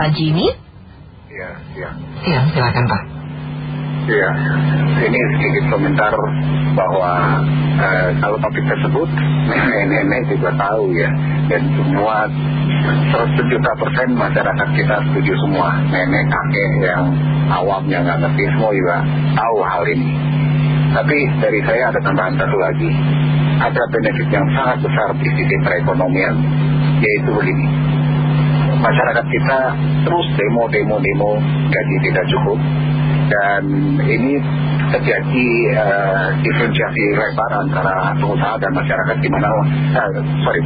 Pak Jimmy? Iya, iya. Iya, silakan Pak. Iya, ini sedikit komentar bahwa eh, kalau topik tersebut nenek-nenek juga tahu ya dan semua 100 juta persen masyarakat kita setuju semua nenek kakek yang awam yang nggak ngerti semua juga tahu hal ini tapi dari saya ada tambahan satu lagi ada benefit yang sangat besar di sisi perekonomian yaitu begini masyarakat kita terus demo demo demo. Gaji tidak cukup dan ini terjadi uh, diferensiasi lebar antara pengusaha dan masyarakat di mana uh, sorry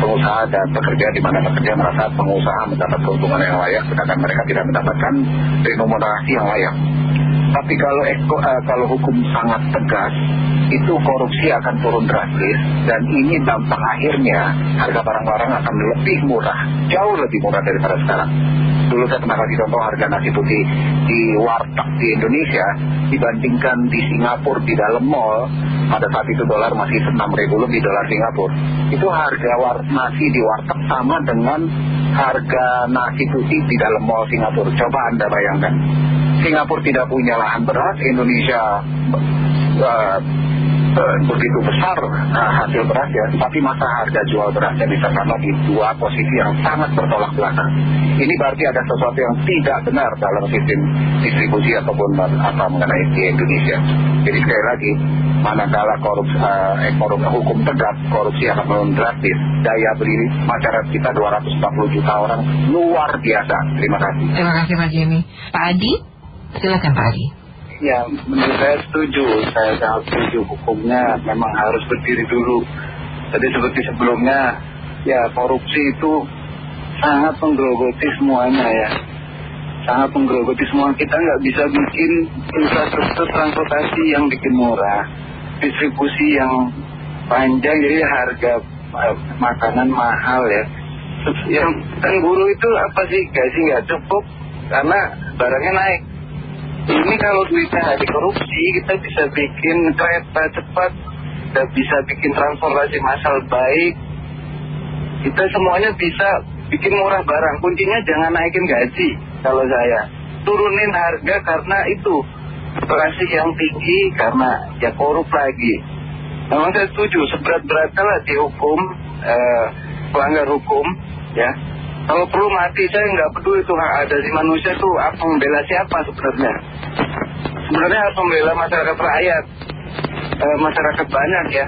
pengusaha dan pekerja di mana pekerja merasa pengusaha mendapat keuntungan yang layak sedangkan mereka tidak mendapatkan remunerasi yang layak. Tapi kalau eko, uh, kalau hukum sangat tegas itu korupsi akan turun drastis dan ini dampak akhirnya harga barang-barang akan lebih murah jauh lebih murah daripada sekarang. Dulu saya pernah kasih contoh harga nasi putih di warteg di Indonesia dibandingkan di Singapura di dalam mall pada saat itu dolar masih 6 ribu lebih dolar Singapura. Itu harga war nasi di warteg sama dengan harga nasi putih di dalam mall Singapura. Coba anda bayangkan. Singapura tidak punya lahan beras Indonesia uh, begitu besar hasil beras ya, tapi masa harga jual berasnya bisa sama di dua posisi yang sangat bertolak belakang. Ini berarti ada sesuatu yang tidak benar dalam sistem distribusi ataupun apa mengenai di Indonesia. Jadi sekali lagi, manakala korupsi, uh, ekonomi hukum tegak, korupsi akan menurun drastis. Daya beli masyarakat kita 240 juta orang luar biasa. Terima kasih. Terima kasih Pak Jimmy. Pak Adi, silakan Pak Adi. Ya, menurut saya setuju. Saya sangat setuju hukumnya memang harus berdiri dulu. Jadi seperti sebelumnya, ya korupsi itu sangat menggerogoti semuanya ya. Sangat menggerogoti semua. Kita nggak bisa bikin infrastruktur transportasi yang bikin murah. Distribusi yang panjang, jadi harga eh, makanan mahal ya. Yang buruh itu apa sih? Gaji nggak cukup karena barangnya naik ini kalau duitnya nggak dikorupsi kita bisa bikin kereta cepat kita bisa bikin transportasi massal baik. Kita semuanya bisa bikin murah barang. Kuncinya jangan naikin gaji kalau saya. Turunin harga karena itu inflasi yang tinggi karena ya korup lagi. Memang saya setuju seberat-beratnya lah dihukum eh, pelanggar hukum ya kalau perlu mati saya nggak peduli itu hak asasi manusia tuh apa membela siapa sebenarnya. Sebenarnya harus membela masyarakat rakyat, eh, masyarakat banyak ya.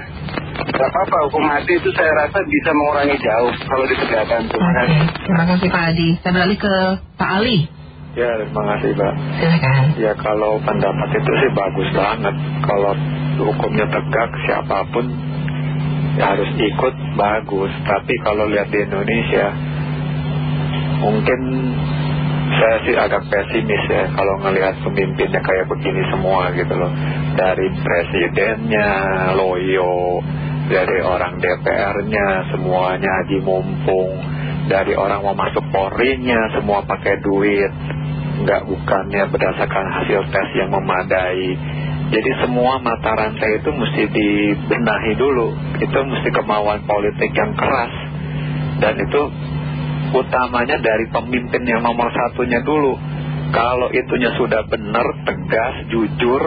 Gak apa-apa hukum mati itu saya rasa bisa mengurangi jauh kalau ditegakkan. Terima kasih. Terima kasih Pak Adi. Saya beralih ke Pak Ali. Ya, terima kasih Pak. Silakan. Ya kalau pendapat itu sih bagus banget. Kalau hukumnya tegak siapa pun ya harus ikut bagus. Tapi kalau lihat di Indonesia mungkin saya sih agak pesimis ya kalau ngelihat pemimpinnya kayak begini semua gitu loh. Dari presidennya loyo dari orang DPR-nya semuanya haji mumpung. Dari orang mau masuk polri-nya semua pakai duit. Nggak bukannya berdasarkan hasil tes yang memadai. Jadi semua mata rantai itu mesti dibenahi dulu. Itu mesti kemauan politik yang keras. Dan itu utamanya dari pemimpin yang nomor satunya dulu. Kalau itunya sudah benar, tegas, jujur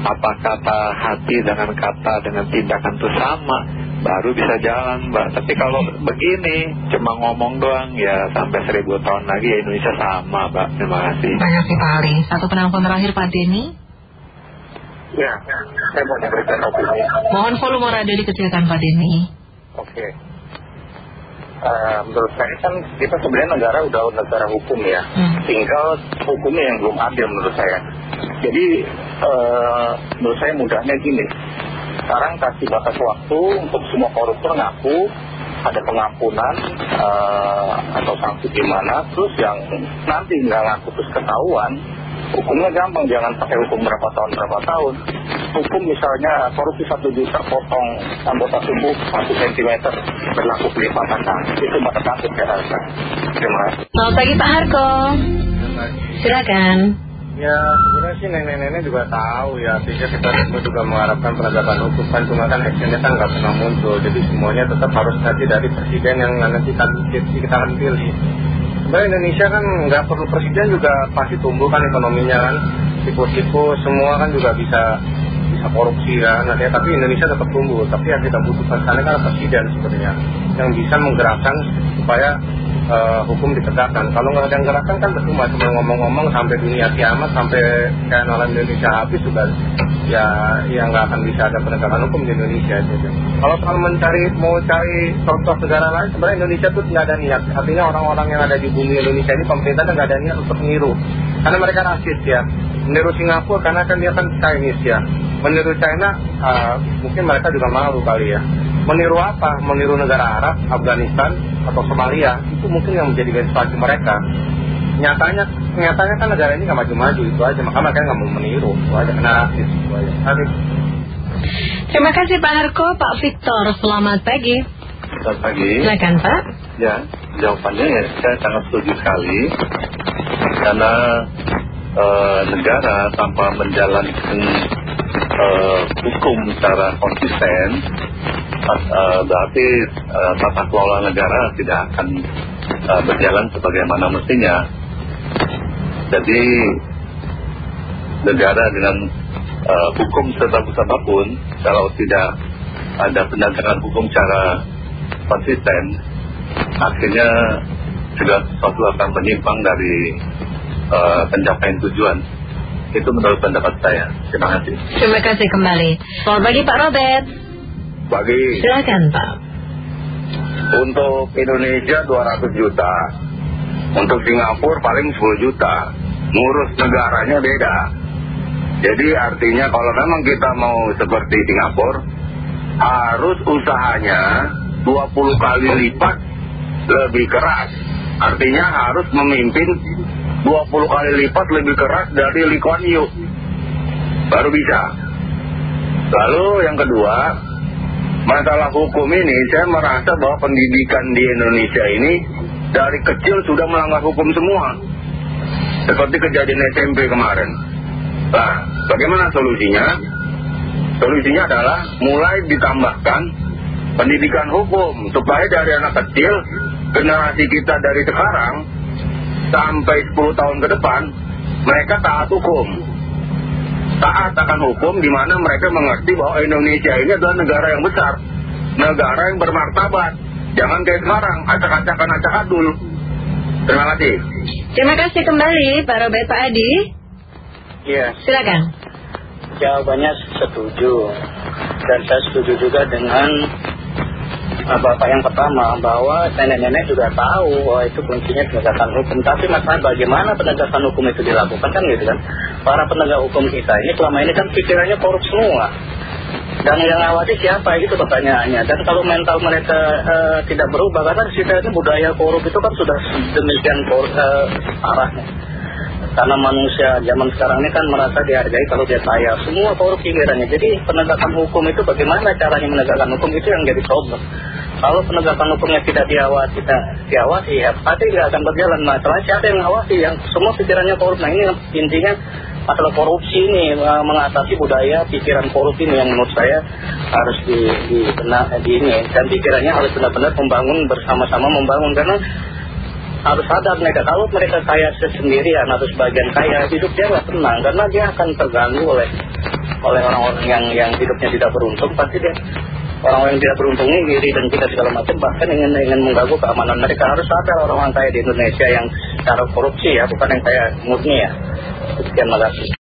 apa kata hati dengan kata dengan tindakan itu sama baru bisa jalan mbak. Tapi kalau begini cuma ngomong doang ya sampai seribu tahun lagi ya Indonesia sama mbak. Terima kasih. Terima kasih Pak Ali. Satu penelpon terakhir Pak Denny. Ya saya mau memberikan opini mohon volume radio dikecilkan Pak Denny. Oke Uh, menurut saya kan kita sebenarnya negara udah negara hukum ya. Hmm. tinggal hukumnya yang belum adil menurut saya. Jadi uh, menurut saya mudahnya gini. Sekarang kasih batas waktu untuk semua koruptor ngaku ada pengampunan uh, atau sanksi di mana terus yang nanti nggak ngaku terus ketahuan hukumnya gampang. Jangan pakai hukum berapa tahun berapa tahun hukum misalnya korupsi satu juta potong anggota tubuh satu sentimeter berlaku pelipatan tangan itu mata kasus ya rasa terima kasih. Selamat pagi Pak Harko. Silakan. Ya sebenarnya sih nenek-nenek juga tahu ya Artinya kita semua juga mengharapkan penegakan hukum. Kan Cuma kan actionnya kan nggak pernah muncul. Jadi semuanya tetap harus nanti dari presiden yang nanti kita, kita akan pilih. Sebenarnya Indonesia kan nggak perlu presiden juga pasti tumbuh kan ekonominya kan. Tipu-tipu semua kan juga bisa bisa korupsi ya tapi Indonesia tetap tumbuh. Tapi yang kita butuhkan sekarang kan presiden sebenarnya yang bisa menggerakkan supaya uh, hukum ditegakkan. Kalau nggak ada yang gerakkan kan percuma cuma ngomong-ngomong sampai dunia kiamat sampai kayak alam Indonesia habis juga ya ya nggak akan bisa ada penegakan hukum di Indonesia gitu. kalau kalau mencari mau cari contoh negara lain sebenarnya Indonesia tuh nggak ada niat. Artinya orang-orang yang ada di bumi Indonesia ini pemerintah nggak ada niat untuk meniru karena mereka rasis ya meniru Singapura karena kan dia kan Chinese ya. Meniru China uh, mungkin mereka juga malu kali ya. Meniru apa? Meniru negara Arab Afghanistan atau Somalia. Itu mungkin yang menjadi inspirasi mereka. Nyatanya nyatanya kan negara ini nggak maju-maju itu aja. Maka mereka nggak mau meniru. Itu aja kena rasis itu aja. Terima kasih Pak Harko, Pak Victor, selamat pagi. Selamat pagi. Silakan Pak. Ya, jawabannya ya saya sangat setuju sekali. Karena eh, negara tanpa menjalankan eh, hukum secara konsisten eh, berarti tata kelola negara tidak akan berjalan sebagaimana mestinya. Jadi negara dengan hukum sebagus apa pun kalau tidak ada penegakan hukum secara konsisten akhirnya segala sesuatu akan menyimpang dari uh, pencapaian tujuan itu menurut pendapat saya terima kasih Terima kasih kembali. Selamat pagi Pak Robert. Bagi Silakan Pak. untuk Indonesia 200 juta, untuk Singapura paling 10 juta. Ngurus negaranya beda. Jadi artinya kalau memang kita mau seperti Singapura, harus usahanya 20 kali lipat lebih keras. Artinya harus memimpin 20 kali lipat lebih keras dari Lee Kuan. Baru bisa. Lalu yang kedua, masalah hukum ini saya merasa bahwa pendidikan di Indonesia ini dari kecil sudah melanggar hukum semua. Seperti kejadian SMP kemarin. Nah, bagaimana solusinya? Solusinya adalah mulai ditambahkan pendidikan hukum supaya dari anak kecil generasi kita dari sekarang sampai 10 tahun ke depan mereka taat hukum taat akan hukum di mana mereka mengerti bahwa Indonesia ini adalah negara yang besar negara yang bermartabat jangan kayak sekarang acak-acakan acak adul terima kasih Terima kasih kembali Pak Robert Pak Adi. Iya, Silakan. jawabannya setuju. Dan saya setuju juga dengan Bapak yang pertama bahwa nenek-nenek juga tahu bahwa itu kuncinya penegakan hukum. Tapi masalah bagaimana penegakan hukum itu dilakukan kan gitu kan. Para penegak hukum kita ini selama ini kan pikirannya korup semua. Dan yang ngawasi siapa itu pertanyaannya. Dan kalau mental mereka uh, tidak berubah karena kita ini budaya korup itu kan sudah demikian korup, uh, parahnya. Karena manusia zaman sekarang ini kan merasa dihargai kalau dia kaya. Semua korup pikirannya. Jadi penegakan hukum itu bagaimana caranya menegakkan hukum itu yang jadi problem. Kalau penegakan hukumnya tidak diawasi, tidak diawasi ya pasti tidak akan berjalan. Masalahnya siapa yang mengawasi? Yang semua pikirannya korup. Nah ini intinya masalah korupsi ini uh, mengatasi budaya pikiran korup ini yang menurut saya harus di, di, benar, di ini dan pikirannya harus benar-benar membangun bersama-sama membangun karena harus sadar mereka kalau mereka kaya sendirian atau sebagian kaya hidup dia nggak tenang karena dia akan terganggu oleh oleh orang-orang yang yang hidupnya tidak beruntung pasti dia orang-orang yang tidak beruntung ini iri dan kita segala macam bahkan ingin ingin mengganggu keamanan mereka. Harus sadar orang-orang kaya di Indonesia yang secara korupsi ya bukan yang kaya murni ya. Sekian makasih